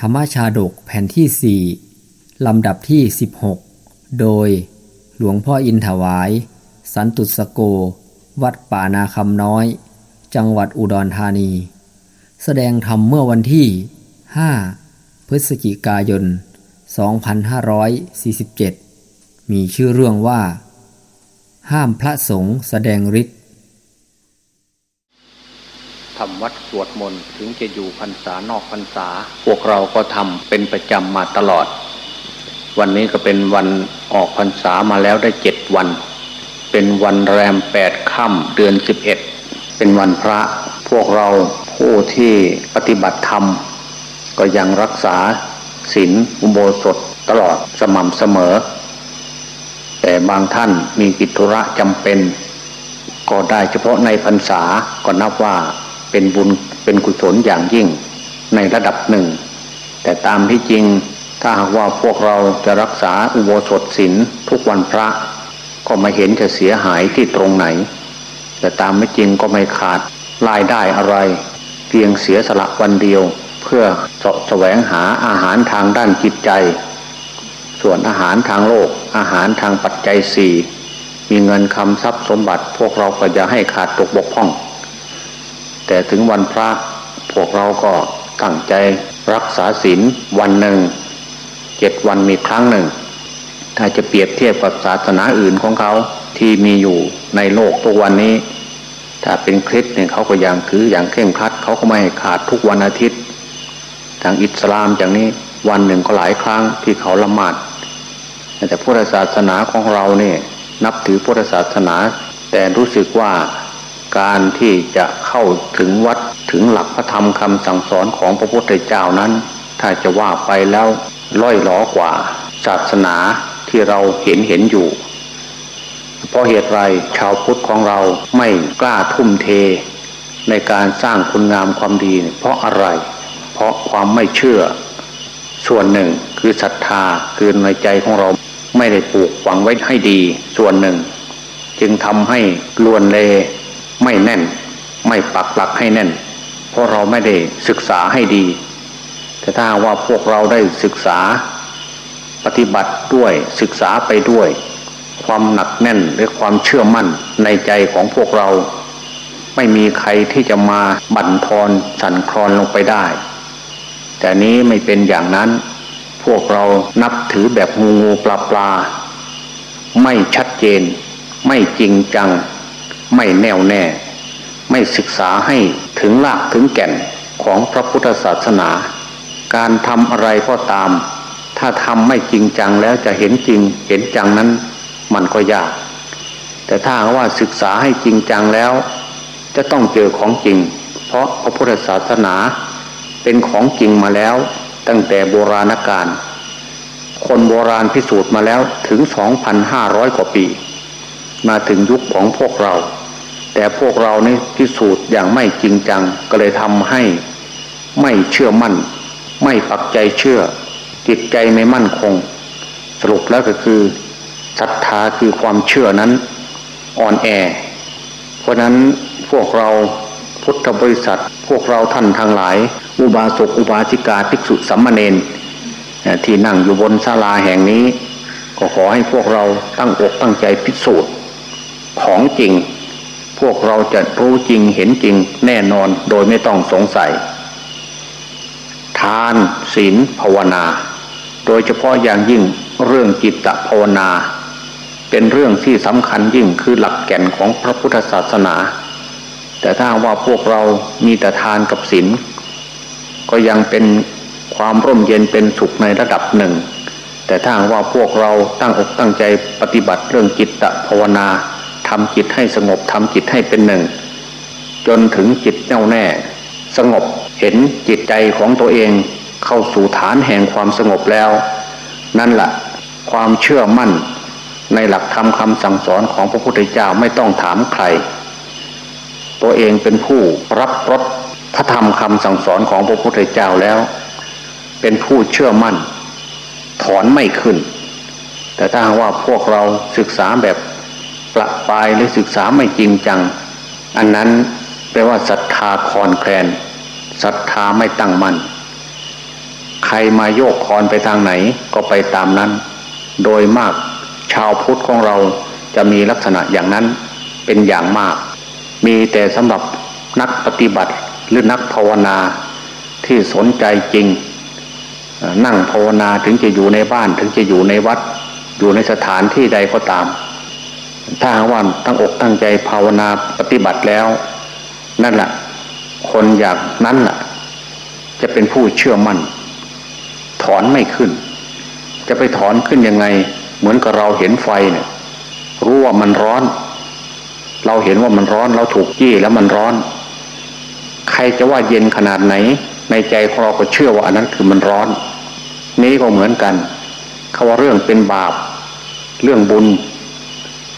ธรรมชาดกแผ่นที่สี่ลำดับที่ 16 โดยหลวงพ่ออินถวาย สันตุสโก วัดป่านาคำน้อย จังหวัดอุดรธานี แสดงธรรมเมื่อวันที่ 5 พฤศจิกายน 2547 มีชื่อเรื่องว่า ห้ามพระสงฆ์แสดงฤทธิ์ ทำวัดสวดมนต์ถึงจะอยู่พรรษานอกพรรษา พวกเราก็ทำเป็นประจำมาตลอด วันนี้ก็เป็นวันออกพรรษามาแล้วได้เจ็ดวัน เป็นวันแรมแปดค่ำเดือนสิบเอ็ดเป็นวันพระพวกเราผู้ที่ปฏิบัติธรรม ก็ยังรักษาศีลอุโบสถตลอดสม่ำเสมอ แต่บางท่านมีกิจธุระจำเป็น ก็ได้เฉพาะในพรรษาก็นับว่า เป็นบุญเป็นกุศลอย่างยิ่งในระดับหนึ่ง แต่ตามที่จริงถ้าหากว่าพวกเราจะรักษาอุโบสถศีลทุกวันพระ ก็ไม่เห็นจะเสียหายที่ตรงไหน แต่ตามไม่จริงก็ไม่ขาดรายได้อะไร เพียงเสียสละวันเดียว เพื่อเสาะแสวงหาอาหารทางด้านจิตใจ ส่วนอาหารทางโลก อาหารทางปัจจัยสี่มีเงินคำทรัพย์สมบัติพวกเราก็จะให้ขาดตกบกพร่อง แต่ถึงวันพระพวกเราก็ตั้งใจรักษาศีลวันหนึ่งเจ็ดวันมีครั้งหนึ่ง ถ้าจะเปรียบเทียบกับศาสนาอื่นของเขาที่มีอยู่ในโลกทุกวันนี้ ถ้าเป็นคริสเนี่ยเขาก็อย่างถืออย่างเคร่งครัดเขาก็ไม่ให้ขาดทุกวันอาทิตย์ทางอิสลามอย่างนี้วันหนึ่งก็หลายครั้งที่เขาละหมาดแต่พุทธศาสนาของเราเนี่ยนับถือพุทธศาสนา แต่รู้สึกว่า การที่จะเข้าถึงวัดถึงหลักพระธรรมคำสั่งสอนของพระพุทธเจ้านั้น ถ้าจะว่าไปแล้วล่อยหลอกว่า ศาสนาที่เราเห็นเห็นอยู่ เพราะเหตุไรชาวพุทธของเราไม่กล้าทุ่มเท ในการสร้างคุณงามความดี เพราะอะไร เพราะความไม่เชื่อ ส่วนหนึ่งคือศรัทธาคือในใจของเราไม่ได้ปลูกฝังไว้ให้ดี ส่วนหนึ่ง จึงทำให้ลวนเล ไม่แน่น ไม่ปักหลักให้แน่น เพราะเราไม่ได้ศึกษาให้ดี แต่ถ้าว่าพวกเราได้ศึกษาปฏิบัติด้วยศึกษาไปด้วย ความหนักแน่นและความเชื่อมั่นในใจของพวกเรา ไม่มีใครที่จะมาบั่นทอนสั่นคลอนลงไปได้ แต่นี้ไม่เป็นอย่างนั้น พวกเรานับถือแบบงูงูปลาปลาไม่ชัดเจน ไม่จริงจัง ไม่แน่วแน่ ไม่ศึกษาให้ถึงรากถึงแก่นของพระพุทธศาสนา การทำอะไรก็ตาม ถ้าทำไม่จริงจังแล้วจะเห็นจริงเห็นจังนั้นมันก็ยาก แต่ถ้าว่าศึกษาให้จริงจังแล้ว จะต้องเจอของจริง เพราะพระพุทธศาสนาเป็นของจริงมาแล้ว ตั้งแต่โบราณกาลคนโบราณพิสูจน์มาแล้วถึง 2,500 กว่าปี มาถึงยุคของพวกเรา แต่พวกเรานี่พิสูจน์อย่างไม่จริงจังก็เลยทำให้ไม่เชื่อมั่น ไม่ปักใจเชื่อ จิตใจไม่มั่นคง สรุปแล้วก็คือศรัทธาคือความเชื่อนั้นอ่อนแอ เพราะนั้นพวกเราพุทธบริษัท พวกเราท่านทั้งหลาย อุบาสกอุบาสิกาภิกษุสัมมาเนนที่นั่งอยู่บนศาลาแห่งนี้ ก็ขอให้พวกเราตั้งอกตั้งใจพิสูจน์ ของจริง พวกเราจะรู้จริงเห็นจริงแน่นอนโดยไม่ต้องสงสัย ทานศีลภาวนา โดยเฉพาะอย่างยิ่งเรื่องจิตภาวนา เป็นเรื่องที่สำคัญยิ่งคือหลักแก่นของพระพุทธศาสนา แต่ถ้าว่าพวกเรามีแต่ทานกับศีลก็ยังเป็นความร่มเย็นเป็นสุขในระดับหนึ่ง แต่ถ้าว่าพวกเราตั้งอกตั้งใจปฏิบัติเรื่องจิตภาวนา ทำจิตให้สงบทำจิตให้เป็นหนึ่ง จนถึงจิตแน่วแน่ สงบเห็นจิตใจของตัวเอง เข้าสู่ฐานแห่งความสงบแล้ว นั่นแหละความเชื่อมั่น ในหลักธรรมคำสั่งสอนของพระพุทธเจ้าไม่ต้องถามใคร ตัวเองเป็นผู้รับรสพระธรรมคำสั่งสอนของพระพุทธเจ้าแล้ว เป็นผู้เชื่อมั่น ถอนไม่ขึ้น แต่ถ้าว่าพวกเราศึกษาแบบ ประปายหรือศึกษาไม่จริงจัง อันนั้นแปลว่าศรัทธาคลอนแคลนศรัทธาไม่ตั้งมัน่นใครมาโยกคอนไปทางไหนก็ไปตามนั้น โดยมากชาวพุทธของเราจะมีลักษณะอย่างนั้นเป็นอย่างมาก มีแต่สำหรับนักปฏิบัติหรือนักภาวนาที่สนใจจริง นั่งภาวนาถึงจะอยู่ในบ้านถึงจะอยู่ในวัด อยู่ในสถานที่ใดก็ตาม ถ้าว่าตั้งอกตั้งใจภาวนาปฏิบัติแล้ว นั่นแหละคนอย่างนั้นแหละจะเป็นผู้เชื่อมั่น ถอนไม่ขึ้น จะไปถอนขึ้นยังไง เหมือนกับเราเห็นไฟเนี่ยรู้ว่ามันร้อน เราเห็นว่ามันร้อน เราถูกยี่แล้วมันร้อน ใครจะว่าเย็นขนาดไหน ในใจของเราก็เชื่อว่าอันนั้นคือมันร้อน นี้ก็เหมือนกันคาว่าเรื่องเป็นบาป เรื่องบุญ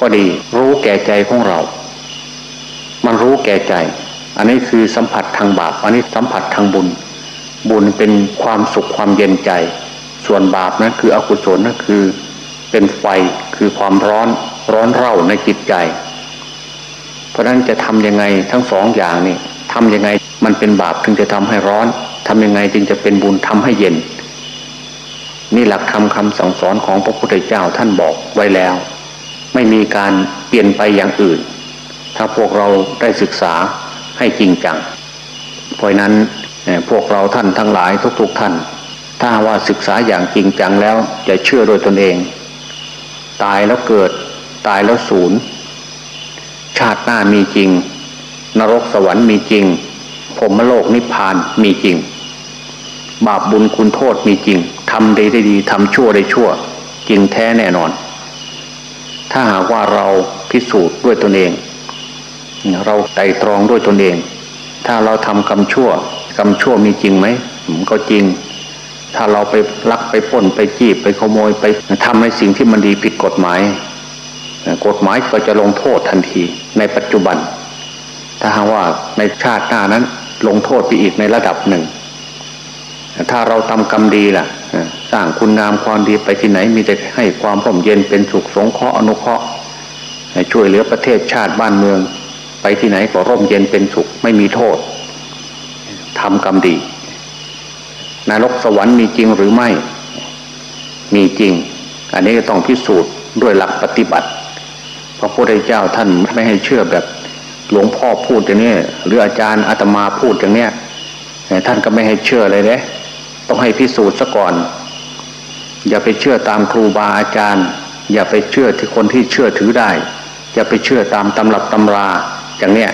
ก็ดี รู้แก่ใจของเรา มันรู้แก่ใจ อันนี้คือสัมผัสทางบาป อันนี้สัมผัสทางบุญ บุญเป็นความสุขความเย็นใจ ส่วนบาปนะั้นคืออกุศลนั่นคือเป็นไฟคือความร้อนร้อนเร่าในจิตใจ เพราะนั้นจะทำยังไงทั้งสองอย่างนี่ทำยังไงมันเป็นบาปถึงจะทำให้ร้อนทำยังไงจึงจะเป็นบุญทำให้เย็น นี่หลักธรรมคำสั่งสอนของพระพุทธเจ้าท่านบอกไว้แล้ว ไม่มีการเปลี่ยนไปอย่างอื่น ถ้าพวกเราได้ศึกษาให้จริงจัง เพราะนั้นพวกเราท่านทั้งหลายทุกๆทท่าน ถ้าว่าศึกษาอย่างจริงจังแล้วจะเชื่อโดยตนเอง ตายแล้วเกิดตายแล้วศูนย์ชาติหน้ามีจริง นรกสวรรค์มีจริงพรมโลกนิพพานมีจริง บาปบุญคุณโทษมีจริงทำดีได้ดีทำชั่วได้ชั่ว จริงแท้แน่นอน ถ้าหากว่าเราพิสูจน์ด้วยตนเอง เราไต่ตรองด้วยตนเอง ถ้าเราทำกรรมชั่วกรรมชั่วมีจริงไหมก็จริง ถ้าเราไปลักไปป้นไปจีบไปขโมยไปทำในสิ่งที่มันดีผิดกฎหมาย กฎหมายก็จะลงโทษทันทีในปัจจุบัน ถ้าหากว่าในชาติหน้านั้นลงโทษไปอีกในระดับหนึ่ง ถ้าเราทำกรรมดีล่ะ สร้างคุณงามความดีไปที่ไหนมีแต่ให้ความร่มเย็นเป็นสุขสงเคราะห์อนุเคราะห์ช่วยเหลือประเทศชาติบ้านเมือง ไปที่ไหนก็ร่มเย็นเป็นสุขไม่มีโทษทำกรรมดีนรกสวรรค์มีจริงหรือไม่ มีจริง อันนี้ก็ต้องพิสูจน์ด้วยหลักปฏิบัติพระพุทธเจ้าท่านไม่ให้เชื่อแบบหลวงพ่อพูดอย่างนี้หรืออาจารย์อาตมาพูดอย่างเนี้ยท่านก็ไม่ให้เชื่อเลยเด้ ต้องให้พิสูจน์ซะก่อน อย่าไปเชื่อตามครูบาอาจารย์ อย่าไปเชื่อที่คนที่เชื่อถือได้ อย่าไปเชื่อตามตำรับตำรา อย่างเนี้ย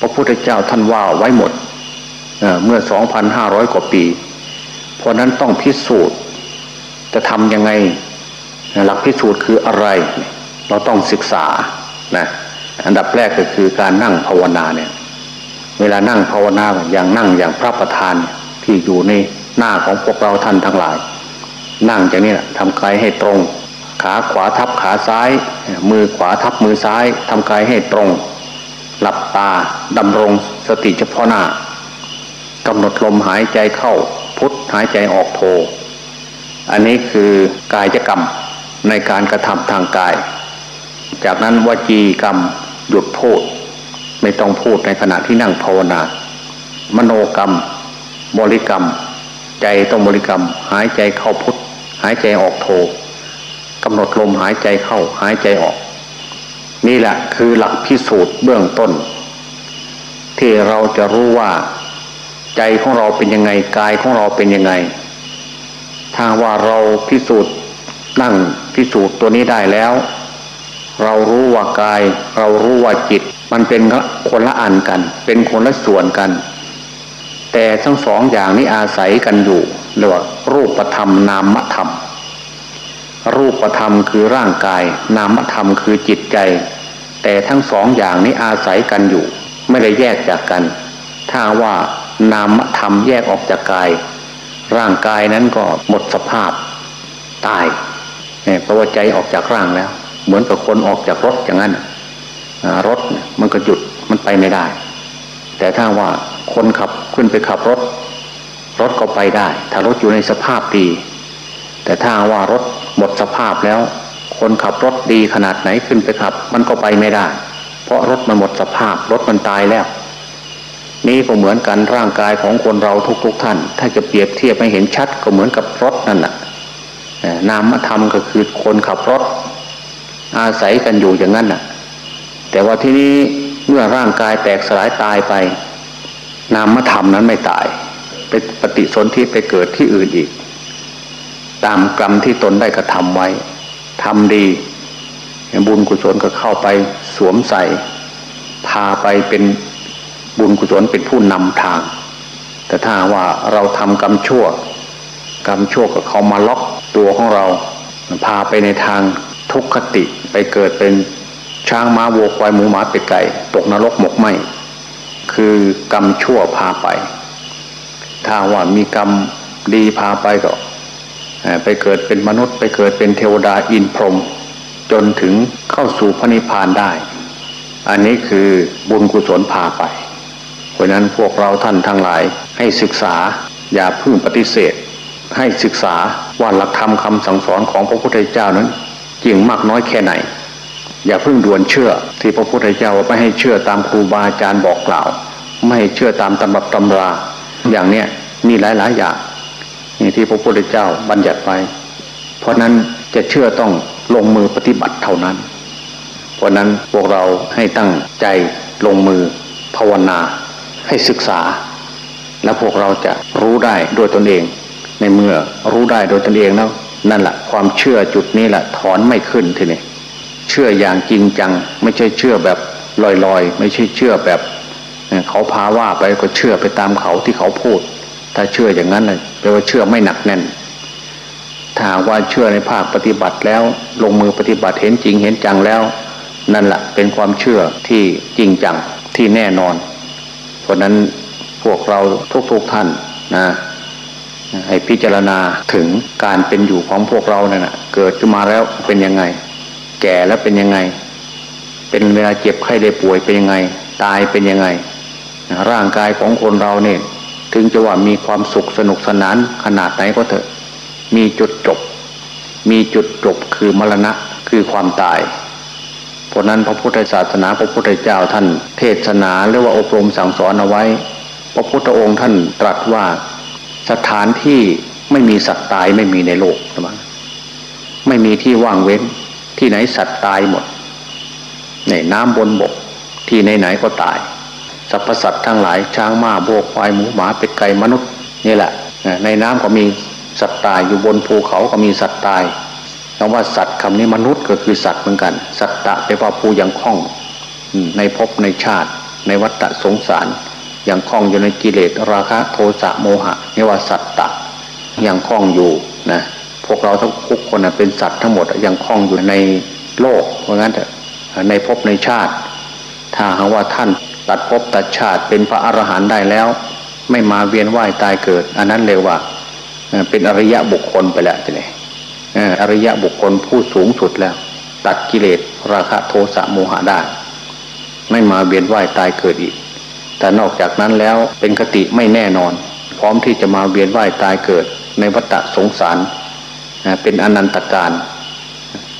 พระพุทธเจ้าท่านว่าไว้หมดเมื่อสองพันห้าร้อยกว่าปี เพราะนั้นต้องพิสูจน์ จะทำยังไงหลักพิสูจน์คืออะไร เราต้องศึกษานะอันดับแรกก็คือการนั่งภาวนาเนี่ย เวลานั่งภาวนาอย่างนั่งอย่างพระประธานที่อยู่ใน หน้าของพวกเราท่านทั้งหลาย นั่งอย่างนี้ทำกายให้ตรง ขาขวาทับขาซ้าย มือขวาทับมือซ้ายทำกายให้ตรง หลับตาดำรงสติเฉพาะหน้ากำหนดลมหายใจเข้าพุทหายใจออกโท อันนี้คือกายกรรมในการกระทำทางกาย จากนั้นวจีกรรมหยุดพูด ไม่ต้องพูดในขณะที่นั่งภาวนา มโนกรรม บริกรรม ใจต้องบริกรรม หายใจเข้าพุทหายใจออกโทกำหนดลมหายใจเข้าหายใจออก นี่แหละคือหลักพิสูจน์เบื้องต้น ที่เราจะรู้ว่า ใจของเราเป็นยังไงกายของเราเป็นยังไงถ้าว่าเราพิสูจน์นั่งพิสูจน์ตัวนี้ได้แล้ว เรารู้ว่ากาย เรารู้ว่าจิต มันเป็นคนละอันกัน เป็นคนละส่วนกัน แต่ทั้งสองอย่างนี้อาศัยกันอยู่เรียกว่ารูปธรรมนามธรรม รูปธรรมคือร่างกาย นามธรรมคือจิตใจ แต่ทั้งสองอย่างนี้อาศัยกันอยู่ ไม่ได้แยกจากกัน ถ้าว่านามธรรมแยกออกจากกาย ร่างกายนั้นก็หมดสภาพตายเนี่ยเพราะว่าใจออกจากร่างแล้ว เหมือนกับคนออกจากรถอย่างนั้นรถมันก็หยุดมันไปไม่ได้ แต่ถ้าว่า คนขับขึ้นไปขับรถ รถก็ไปได้ ถ้ารถอยู่ในสภาพดี แต่ถ้าว่ารถหมดสภาพแล้ว คนขับรถดีขนาดไหนขึ้นไปขับ มันก็ไปไม่ได้ เพราะรถมันหมดสภาพ รถมันตายแล้ว นี้ก็เหมือนกันร่างกายของคนเราทุกๆทท่าน ถ้าจะเปรียบเทียบให้เห็นชัดก็เหมือนกับรถนั่นแหละนามธรรมก็คือคนขับรถ อาศัยกันอยู่อย่างนั้นน่ะ แต่ว่าที่นี้เมื่อร่างกายแตกสลายตายไป นามธรรมนั้นไม่ตาย ไปปฏิสนธิไปเกิดที่อื่นอีก ตามกรรมที่ตนได้กระทำไว้ทำดีบุญกุศลก็เข้าไปสวมใส่ พาไปเป็นบุญกุศลเป็นผู้นำทาง แต่ถ้าว่าเราทำกรรมชั่ว กรรมชั่วก็เขามาล็อกตัวของเรา พาไปในทางทุกขติไปเกิดเป็นช้างม้าวัวควายหมูหมาเป็ดไก่ตกนรกหมกไหม คือกรรมชั่วพาไป ถ้าว่ามีกรรมดีพาไปก็ไปเกิดเป็นมนุษย์ ไปเกิดเป็นเทวดาอินพรหมจนถึงเข้าสู่พระนิพพานได้ อันนี้คือบุญกุศลพาไป เพราะนั้นพวกเราท่านทั้งหลายให้ศึกษาอย่าพึ่งปฏิเสธ ให้ศึกษาว่าหลักธรรมคำสั่งสอนของพระพุทธเจ้านั้นจริงมากน้อยแค่ไหน อย่าพึ่งด่วนเชื่อที่พระพุทธเจ้าไม่ให้เชื่อตามครูบาอาจารย์บอกกล่าว ไม่เชื่อตามตำรับตำราอย่างเนี้ยมีหลาย ๆ อย่างนี่ที่พระพุทธเจ้าบัญญัติไว้เพราะนั้นจะเชื่อต้องลงมือปฏิบัติเท่านั้น เพราะนั้นพวกเราให้ตั้งใจลงมือภาวนาให้ศึกษา แล้วพวกเราจะรู้ได้โดยตนเอง ในเมื่อรู้ได้โดยตนเองแล้วนั่นแหละความเชื่อจุดนี้แหละถอนไม่ขึ้นทีนี้เชื่ออย่างจริงจัง ไม่ใช่เชื่อแบบลอยๆ ไม่ใช่เชื่อแบบ เขาพาว่าไปก็เชื่อไปตามเขาที่เขาพูด ถ้าเชื่ออย่างนั้นเลยแปลว่าเชื่อไม่หนักแน่นถ้าว่าเชื่อในภาคปฏิบัติแล้ว ลงมือปฏิบัติเห็นจริงเห็นจังแล้ว นั่นแหละเป็นความเชื่อที่จริงจังที่แน่นอน เพราะนั้นพวกเราทุกๆทท่านนะให้พิจารณาถึงการเป็นอยู่ของพวกเราเนี่ยนะเกิดขึ้นมาแล้วเป็นยังไง แก่แล้วเป็นยังไง เป็นเวลาเจ็บไข้ได้ป่วยเป็นยังไง ตายเป็นยังไง ร่างกายของคนเราเนี่ย ถึงจะว่ามีความสุขสนุกสนานขนาดไหนก็เถอะ มีจุดจบ มีจุดจบคือมรณะคือความตาย เพราะนั้นพระพุทธศาสนาพระพุทธเจ้าท่านเทศนาหรือว่าอบรมสั่งสอนเอาไว้ พระพุทธองค์ท่านตรัสว่าสถานที่ไม่มีสัตว์ตายไม่มีในโลกใช่ไหมไม่มีที่ว่างเว้น ที่ไหนสัตว์ตายหมดในน้ำบนบก ที่ไหนๆก็ตาย สรรพสัตว์ทั้งหลายช้างม้าโบกควายหมูหมาเป็ดไก่มนุษย์นี่แหละ ในน้ำก็มีสัตว์ตายอยู่บนภูเขาก็มีสัตว์ตายคำว่าสัตว์คำนี้มนุษย์ก็คือสัตว์เหมือนกัน สัตตะไปว่าภูยังคล่องในภพในชาติ ในวัฏสงสารยังคล่องอยู่ในกิเลสราคะโทสะโมหะนี่ว่าสัตตะยังคล่องอยู่นะพวกเราทั้งทุกคนเป็นสัตว์ทั้งหมดยังคล่องอยู่ในโลกเพราะงั้นในภพในชาติ ถ้าหากว่าท่าน ตัดภพตัดชาติเป็นพระอรหันต์ได้แล้ว ไม่มาเวียนว่ายตายเกิด อันนั้นเรียกว่าเป็นอริยะบุคคลไปแล้วทีนี้อริยะบุคคลผู้สูงสุดแล้ว ตัดกิเลสราคะโทสะโมหะได้ ไม่มาเวียนว่ายตายเกิดอีก แต่นอกจากนั้นแล้วเป็นคติไม่แน่นอน พร้อมที่จะมาเวียนว่ายตายเกิด ในวัฏสงสารเป็นอนันตการ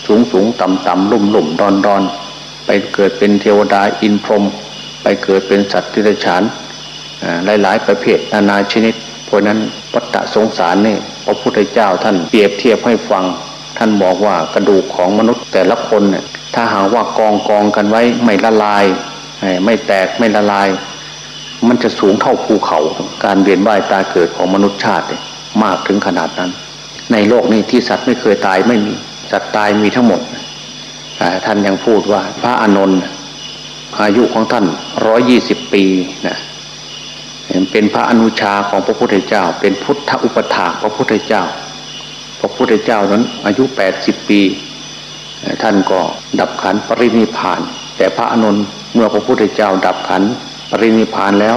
สูงสูงต่ำต่ำลุ่มลุ่มดอนดอนไปเกิดเป็นเทวดาอินพรหม เกิดเป็นสัตว์ที่ไรฉานหลาย ๆ ประเภทนานาชนิด เพราะนั้นวัฏสงสารนี่พระพุทธเจ้าท่านเปรียบเทียบให้ฟัง ท่านบอกว่ากระดูกของมนุษย์แต่ละคนเนี่ยถ้าหาว่ากองกองกันไว้ไม่ละลาย ไม่แตกไม่ละลาย มันจะสูงเท่าภูเขา การเวียนว่ายตายเกิดของมนุษย์ชาติมากถึงขนาดนั้น ในโลกนี้ที่สัตว์ไม่เคยตายไม่มีสัตว์ตายมีทั้งหมดท่านยังพูดว่าพระอานนท์ อายุของท่านร้อยยี่สิบปีนะเป็นพระอนุชาของพระพุทธเจ้า เป็นพุทธอุปถาพระพุทธเจ้า พระพุทธเจ้านั้นอายุแปดสิบปี ท่านก็ดับขันปรินิพาน แต่พระอนุนเมื่อพระพุทธเจ้า ดับขันปรินิพานแล้ว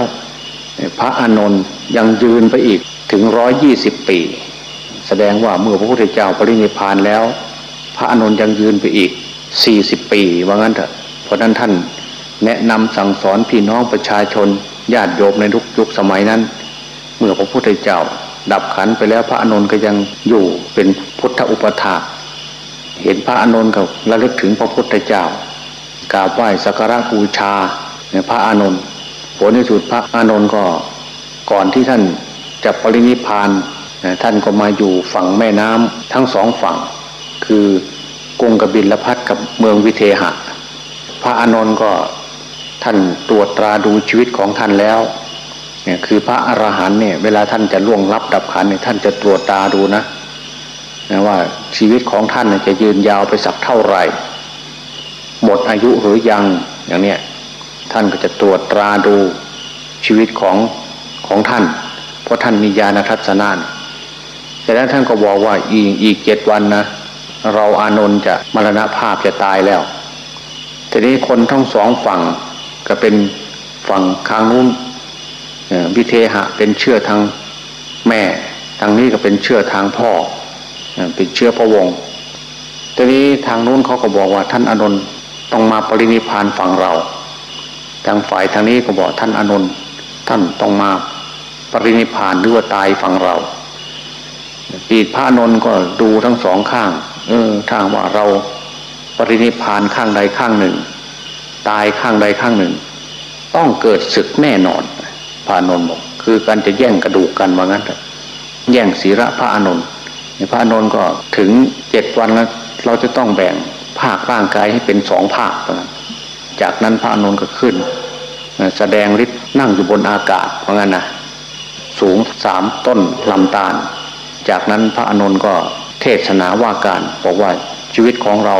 พระอนุนยังยืนไปอีกถึงร้อยยี่สิบปี แสดงว่าเมื่อพระพุทธเจ้าปรินิพานแล้ว พระอนุนยังยืนไปอีกสี่สิบปีว่างั้นเถอะเพราะนั้นท่าน แนะนำสั่งสอนพี่น้องประชาชนญาติโยมในทุกยุคสมัยนั้น เมื่อพระพุทธเจ้า ดับขันไปแล้วพระอนุนก็ยังอยู่เป็นพุทธอุปถาเห็นพระอนุนก็ระลึกถึงพระพุทธเจ้ากราบไหว้สักการะบูชาในพระอนุนพลในสุดพระอานนท์ก็ก่อนที่ท่านจะปรินิพานท่านก็มาอยู่ฝั่งแม่น้ำทั้งสองฝั่ง คือกรุงกบิลพัดกับเมืองวิเทหะ พระอานนท์ก็ ท่านตรวจตราดูชีวิตของท่านแล้วเนี่ยคือพระอรหันต์เนี่ยเวลาท่านจะล่วงลับดับขันเนี่ยท่านจะตรวจตาดูนะนะว่าชีวิตของท่านจะยืนยาวไปสักเท่าไหร่ หมดอายุหรือยังอย่างเนี้ยท่านก็จะตรวจตราดูชีวิตของของท่าน เพราะท่านมีญาณทัศนานแต่แล้วท่านก็บอกว่าอีกอีกเจ็ดวันนะเราอานนท์จะมรณภาพจะตายแล้ว ทีนี้คนทั้งสองฝั่ง ก็เป็นฝั่งข้างนู้นวิเทหะเป็นเชื่อทางแม่ ทางนี้ก็เป็นเชื่อทางพ่อเป็นเชื่อพระวงศ์ทีนี้ทางนู้นเขาก็บอกว่าท่านอนนท์ต้องมาปรินิพานฝั่งเรา ทางฝ่ายทางนี้ก็บอกท่านอนนท์ท่านต้องมาปรินิพานหรือว่าตายฝั่งเราปีพระนนท์ก็ดูทั้งสองข้าง เออถ้าว่าเราปรินิพานข้างใดข้างหนึ่ง ตายข้างใดข้างหนึ่ง ต้องเกิดศึกแน่นอนพระนนท์บอกคือการจะแย่งกระดูกกันว่างั้นแย่งศีระพระอานนท์พระอานนท์ก็ถึงเจ็ดวันแล้วเราจะต้องแบ่งภาคร่างกายให้เป็นสองภาคนะจากนั้นพระอานนท์ก็ขึ้น แสดงฤทธิ์นั่งอยู่บนอากาศเพราะงั้นนะสูงสามต้นลำตาล จากนั้นพระอานนท์ก็เทศนาว่าการบอกว่าชีวิตของเรา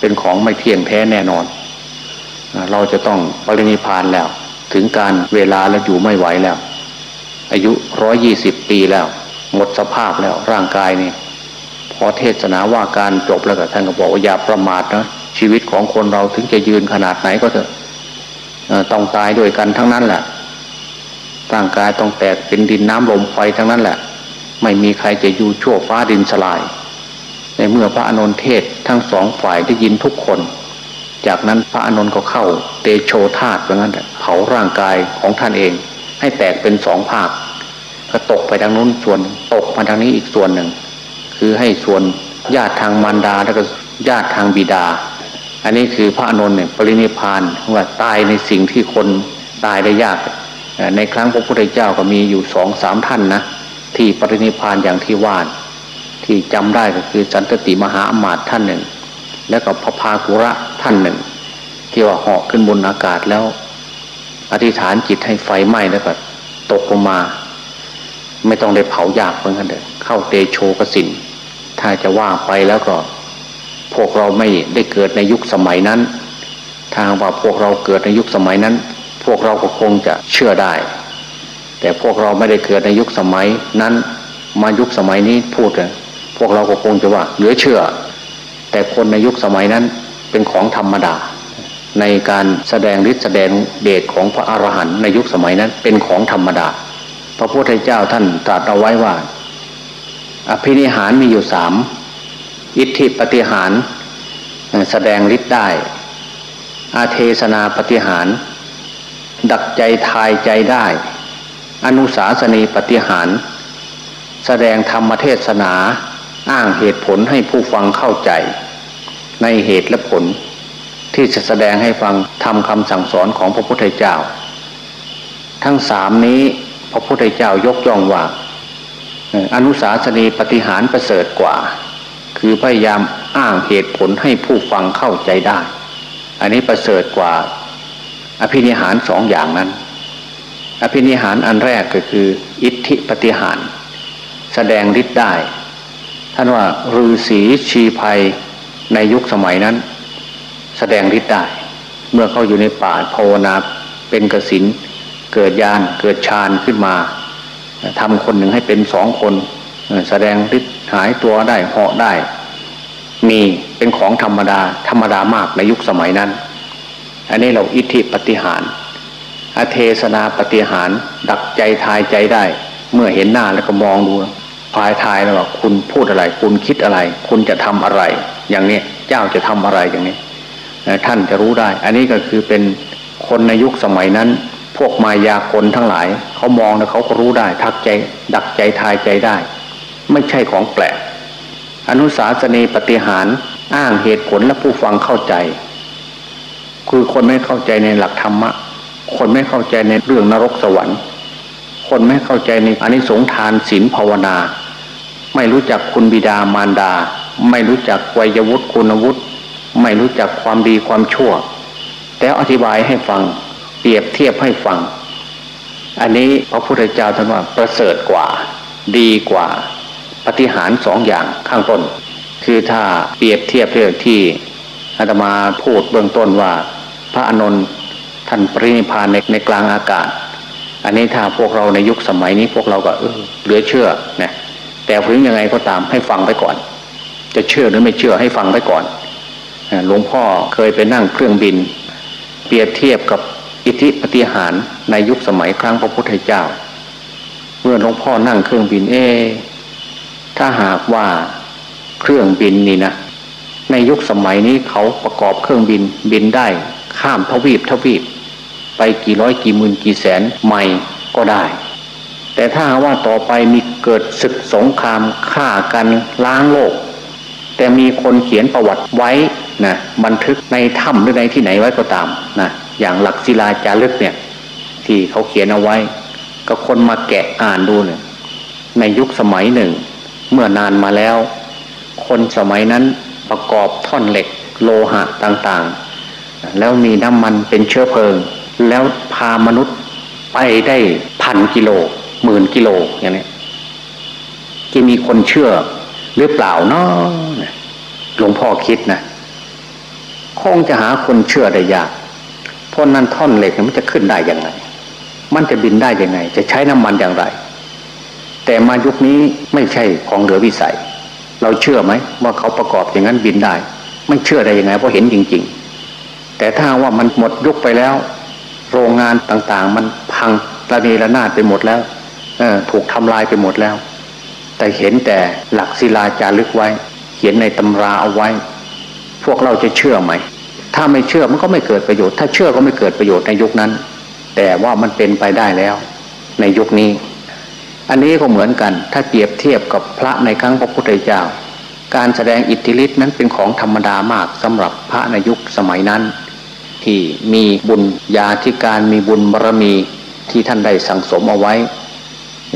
เป็นของไม่เที่ยงแท้แน่นอน เราจะต้องปรินิพานแล้ว ถึงการเวลาแล้วอยู่ไม่ไหวแล้ว อายุร้อยยี่สิบปีแล้ว หมดสภาพแล้วร่างกายนี่พอเทศนาว่าการจบแล้วก็ท่านก็บอกว่าอย่าประมาทนะชีวิตของคนเราถึงจะยืนขนาดไหนก็เถอะต้องตายด้วยกันทั้งนั้นแหละร่างกายต้องแตกเป็นดินน้ำลมไฟทั้งนั้นแหละ ไม่มีใครจะอยู่ชั่วฟ้าดินสลาย ในเมื่อพระอนุนเทศทั้งสองฝ่ายได้ยินทุกคน จากนั้นพระอนุนก็เข้าเตโชธาตุเหมือนกันเผาร่างกายของท่านเอง ให้แตกเป็นสองภาค ก็ตกไปทางนู้นส่วน ตกมาทางนี้อีกส่วนหนึ่ง คือให้ส่วนญาติทางมารดาแล้วก็ญาติทางบิดา อันนี้คือพระอนุนเนี่ยปรินิพานว่าตายในสิ่งที่คนตายได้ยาก ในครั้งพระพุทธเจ้าก็มีอยู่สองสามท่านนะที่ปรินิพานอย่างที่ว่านที่จำได้ก็คือสันตติมหาอมาตย์ท่านหนึ่ง แล้วก็พระพากุระท่านหนึ่ง ที่ว่าเหาะขึ้นบนอากาศแล้ว อธิษฐานจิตให้ไฟไหม้แล้วก็ตกลงมา ไม่ต้องได้เผายากเหมือนกันเด้เข้าเตโชกสินถ้าจะว่าไปแล้วก็ พวกเราไม่ได้เกิดในยุคสมัยนั้น ทางว่าพวกเราเกิดในยุคสมัยนั้น พวกเราก็คงจะเชื่อได้ แต่พวกเราไม่ได้เกิดในยุคสมัยนั้น มายุคสมัยนี้พูดเลยพวกเราก็คงจะว่าเหลือเชื่อ แต่คนในยุคสมัยนั้นเป็นของธรรมดา ในการแสดงฤทธิ์แสดงเดชของพระอรหันต์ในยุคสมัยนั้นเป็นของธรรมดา พระพุทธเจ้าท่านตรัสเอาไว้ว่า อภินิหารมีอยู่สามอิทธิปฏิหารแสดงฤทธิ์ได้ อาเทศนาปฏิหาร ดักใจทายใจได้ อนุสาสนีปฏิหาร แสดงธรรมเทศนา อ้างเหตุผลให้ผู้ฟังเข้าใจ ในเหตุและผล ที่จะแสดงให้ฟังทำคำสั่งสอนของพระพุทธเจ้า ทั้งสามนี้พระพุทธเจ้ายกย่องว่า อนุสาสนีปฏิหารประเสริฐกว่า คือพยายามอ้างเหตุผลให้ผู้ฟังเข้าใจได้ อันนี้ประเสริฐกว่า อภินิหารสองอย่างนั้น อภินิหารอันแรกก็คือ อิทธิปฏิหาร แสดงฤทธิ์ได้ ท่านว่าฤาษีชีภัยในยุคสมัยนั้น แสดงฤทธิ์ได้ เมื่อเขาอยู่ในป่าภาวนาเป็นกสินเกิดยานเกิดฌานขึ้นมาทำคนหนึ่งให้เป็นสองคนแสดงฤทธิ์หายตัวได้เหาะได้ มีเป็นของธรรมดา ธรรมดามากในยุคสมัยนั้น อันนี้เราอิทธิปฏิหารอเทศนาปฏิหาร ดักใจทายใจได้ เมื่อเห็นหน้าแล้วก็มองดู พายทายแล้วว่าคุณพูดอะไร คุณคิดอะไร คุณจะทำอะไร อย่างนี้เจ้าจะทำอะไรอย่างนี้ท่านจะรู้ได้ อันนี้ก็คือเป็นคนในยุคสมัยนั้น พวกมายากลทั้งหลาย เขามองแล้วเขาก็รู้ได้ ทักใจ ดักใจทายใจได้ ไม่ใช่ของแปลก อนุสาสนีปฏิหารอ้างเหตุผลและผู้ฟังเข้าใจ คือคนไม่เข้าใจในหลักธรรมะ คนไม่เข้าใจในเรื่องนรกสวรรค์ คนไม่เข้าใจในอนิสงทานศีลภาวนา ไม่รู้จักคุณบิดามารดา ไม่รู้จักวัยวุฒิคุณวุฒิไม่รู้จักความดีความชั่ว แต่อธิบายให้ฟัง เปรียบเทียบให้ฟัง อันนี้พระพุทธเจ้าท่านว่าประเสริฐกว่า ดีกว่าปฏิหารสองอย่างข้างต้น คือถ้าเปรียบเทียบเรื่องที่อาตมาพูดเบื้องต้นว่า พระอนนท่านปรินิพานในในกลางอากาศ อันนี้ถ้าพวกเราในยุคสมัยนี้พวกเราก็เออเหลือเชื่อนะ แต่ถึงยังไงก็ตามให้ฟังไปก่อน จะเชื่อหรือไม่เชื่อให้ฟังไปก่อนหลวงพ่อเคยไปนั่งเครื่องบิน เปรียบเทียบกับอิทธิปฏิหารในยุคสมัยครั้งพระพุทธเจ้า เมื่อหลวงพ่อนั่งเครื่องบินเอ ถ้าหากว่าเครื่องบินนี่นะในยุคสมัยนี้เขาประกอบเครื่องบินบินได้ข้ามทวีปทวีป ไปกี่ร้อยกี่หมื่นกี่แสนไมล์ก็ได้ แต่ถ้าว่าต่อไปมีเกิดศึกสงครามฆ่ากันล้างโลก แต่มีคนเขียนประวัติไว้นะบันทึกในถ้ำหรือในที่ไหนไว้ก็ตามนะอย่างหลักศิลาจารึกเนี่ยที่เขาเขียนเอาไว้ ก็คนมาแกะอ่านดูเนี่ยในยุคสมัยหนึ่ง เมื่อนานมาแล้ว คนสมัยนั้นประกอบท่อนเหล็กโลหะต่างๆ แล้วมีน้ำมันเป็นเชื้อเพลิง แล้วพามนุษย์ไปได้พันกิโล หมื่นกิโลอย่างนี้จะมีคนเชื่อหรือเปล่าเนาะหลวงพ่อคิดนะคงจะหาคนเชื่อได้ยากเพราะนั้นท่อนเหล็กมันจะขึ้นได้ยังไง มันจะบินได้ยังไง จะใช้น้ำมันอย่างไร แต่มายุคนี้ไม่ใช่ของเหลือวิสัย เราเชื่อไหมว่าเขาประกอบอย่างนั้นบินได้ ไม่เชื่อได้ยังไงเพราะเห็นจริง ๆ แต่ถ้าว่ามันหมดยุคไปแล้ว โรงงานต่างๆ มันพังระเนระนาดไปหมดแล้ว ถูกทำลายไปหมดแล้ว แต่เห็นแต่หลักศิลาจารึกไว้ เขียนในตำราเอาไว้ พวกเราจะเชื่อไหม ถ้าไม่เชื่อมันก็ไม่เกิดประโยชน์ ถ้าเชื่อก็ไม่เกิดประโยชน์ในยุคนั้น แต่ว่ามันเป็นไปได้แล้ว ในยุคนี้ อันนี้ก็เหมือนกัน ถ้าเปรียบเทียบกับพระในครั้งพระพุทธเจ้า การแสดงอิทธิฤทธิ์นั้นเป็นของธรรมดามากสำหรับพระในยุคสมัยนั้น ที่มีบุญญาธิการมีบุญบารมีที่ท่านได้สั่งสมเอาไว้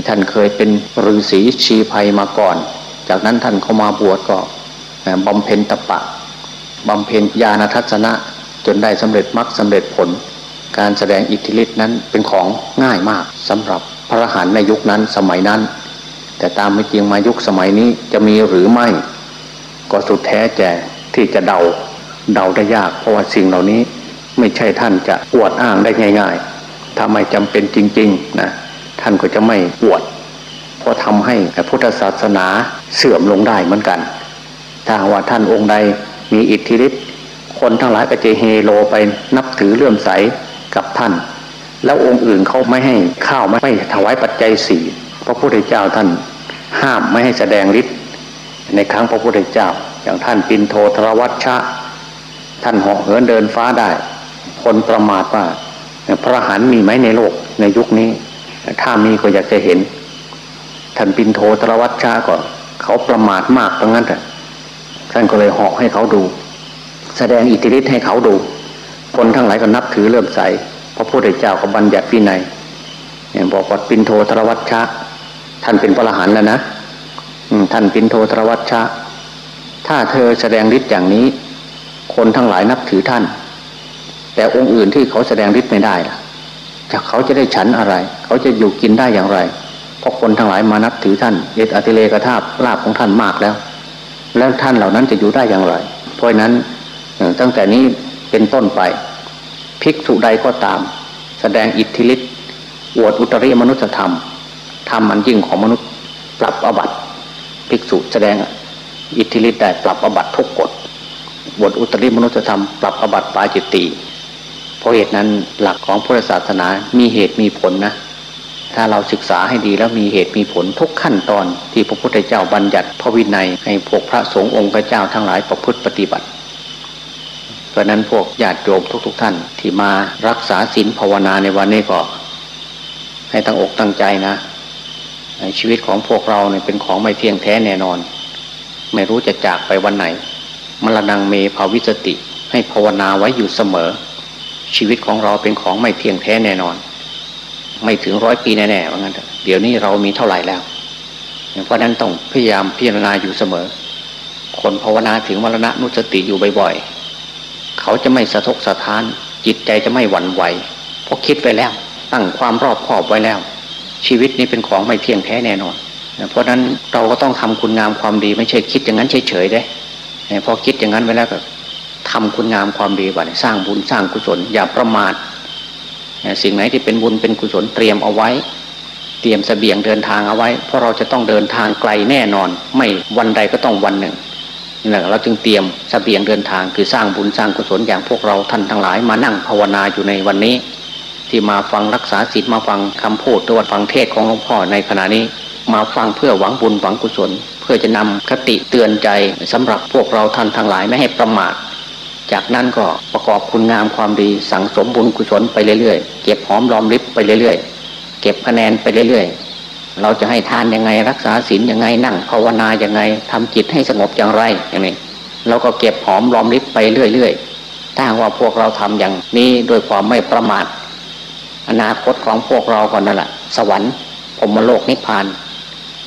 ท่านเคยเป็นฤาษีชีภัยมาก่อน จากนั้นท่านเข้ามาบวชก็บำเพ็ญตะปะบำเพ็ญญาณทัศนะจนได้สำเร็จมรรคสาเร็จผล การแสดงอิทธิฤทธินั้นเป็นของง่ายมากสำหรับพระหันในยุคนั้นสมัยนั้น แต่ตามไม่จริงมายุคสมัยนี้จะมีหรือไม่ ก็สุดแท้แต่ที่จะเดาเดาได้ยาก เพราะว่าสิ่งเหล่านี้ไม่ใช่ท่านจะอวดอ้างได้ง่าย ๆ ถ้าไม่จำเป็นจริง ๆ นะ ท่านก็จะไม่อวด เพราะทำให้พุทธศาสนาเสื่อมลงได้เหมือนกัน ถ้าว่าท่านองค์ใดมีอิทธิฤทธิ์คนทั้งหลายก็จะเฮโลไปนับถือเลื่อมใสกับท่าน แล้วองค์อื่นเขาไม่ให้ข้าวไม่ถวายปัจจัยสี่พระพุทธเจ้าท่านห้ามไม่ให้แสดงฤทธิ์ในครั้งพระพุทธเจ้า อย่างท่านปินโทธรวัชชะ ท่านเหาะเหินเดินฟ้าได้ คนประมาทว่าพระหันมีไหมในโลกในยุคนี้ ถ้ามีก็อยากจะเห็น ท่านปินโทธรวัชชะก่อน เขาประมาทมากตรงนั้นแต่ท่านก็เลยหอกให้เขาดู แสดงอิทธิฤทธิ์ให้เขาดู คนทั้งหลายก็นับถือเริ่มใสพระพุทธเจ้าก็บัญญัติวินัยอย่างบอกว่าปินโทธรวัชชะ ท่านเป็นพระอรหันต์แล้วนะท่านปินโทธรวัชชะ ถ้าเธอแสดงฤทธิ์อย่างนี้ คนทั้งหลายนับถือท่าน แต่องค์อื่นที่เขาแสดงฤทธิ์ไม่ได้ล่ะ จะเขาจะได้ฉันอะไร เขาจะอยู่กินได้อย่างไรเพราะคนทั้งหลายมานับถือท่านเอตอติเลกธาบลาบของท่านมากแล้ว แล้วท่านเหล่านั้นจะอยู่ได้อย่างไร เพราะนั้นตั้งแต่นี้เป็นต้นไปภิกษุใดก็ตาม แสดงอิทธิฤทธิ์อวดอุตริมนุษยธรรมทำมันยิ่งของมนุษย์ปรับอบัตภิกษุแสดงอิทธิฤทธิ์ได้ปรับอบัตทุกกฎบทอุตริมนุษยธรรมปรับอบัตปาจิตติ เพราะเหตุนั้นหลักของพุทธศาสนามีเหตุมีผลนะ ถ้าเราศึกษาให้ดีแล้วมีเหตุมีผลทุกขั้นตอนที่พระพุทธเจ้าบัญญัติพระวินัยให้พวกพระสงฆ์องค์พระเจ้าทั้งหลายประพฤติปฏิบัติ เพราะนั้นพวกญาติโยมทุกๆทท่านที่มารักษาศีลภาวนาในวันนี้ก็ ให้ตั้งอกตั้งใจนะชีวิตของพวกเราเนี่ยเป็นของไม่เที่ยงแท้แน่นอน ไม่รู้จะจากไปวันไหน มรณงเมภาวิสติให้ภาวนาไว้อยู่เสมอ ชีวิตของเราเป็นของไม่เที่ยงแท้แน่นอน ไม่ถึงร้อยปีแน่ๆว่างั้นเดี๋ยวนี้เรามีเท่าไหร่แล้วเพราะนั้นต้องพยายามพิจารณาอยู่เสมอ คนภาวนาถึงมรณะนุสติอยู่บ่อยๆ เขาจะไม่สะทกสะท้าน จิตใจจะไม่หวั่นไหวเพราะคิดไว้แล้ว ตั้งความรอบคอบไว้แล้ว ชีวิตนี้เป็นของไม่เที่ยงแท้แน่นอน เพราะนั้นเราก็ต้องทำคุณงามความดีไม่ใช่คิดอย่างนั้นเฉยๆได้พอคิดอย่างนั้นไว้แล้วก็ ทำคุณงามความดีบ่สร้างบุญสร้างกุศล อย่าประมาทสิ่งไหนที่เป็นบุญเป็นกุศลเตรียมเอาไว้ เตรียมสเสบียงเดินทางเอาไว้ เพราะเราจะต้องเดินทางไกลแน่นอน ไม่วันใดก็ต้องวันหนึ่งนี่แหละเราจึงเตรียมสเสบียงเดินทางคือสร้างบุญสร้างกุศลอย่างพวกเราท่านทั้งหลายมานั่งภาวนาอยู่ในวันนี้ ที่มาฟังรักษาศีลมาฟังคำพูดตัวฟังเทศของหลวงพ่อในขณะนี้ มาฟังเพื่อหวังบุญหวังกุศล เพื่อจะนำคติเตือนใจสำหรับพวกเราท่านทั้งหลายไม่ให้ประมาท จากนั้นก็ประกอบคุณงามความดีสั่งสมบุญกุศลไปเรื่อยๆ เก็บหอมรอมริบไปเรื่อยๆ เก็บคะแนนไปเรื่อยๆ เราจะให้ทานยังไงรักษาศีลยังไงนั่งภาวนายังไงทำจิตให้สงบอย่างไรอย่างนี้เราก็เก็บหอมรอมริบไปเรื่อยๆ ถ้าว่าพวกเราทำอย่างนี้โดยความไม่ประมาท อนาคตของพวกเราก่อนนั่นแหละสวรรค์พรมโลกนิพพาน